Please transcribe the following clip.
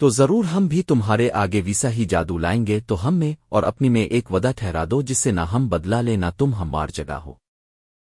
تو ضرور ہم بھی تمہارے آگے ویسا ہی جادو لائیں گے تو ہم میں اور اپنی میں ایک ودا ٹھہرا دو جس سے نہ ہم بدلا لے نہ تم ہموار جگہ ہو۔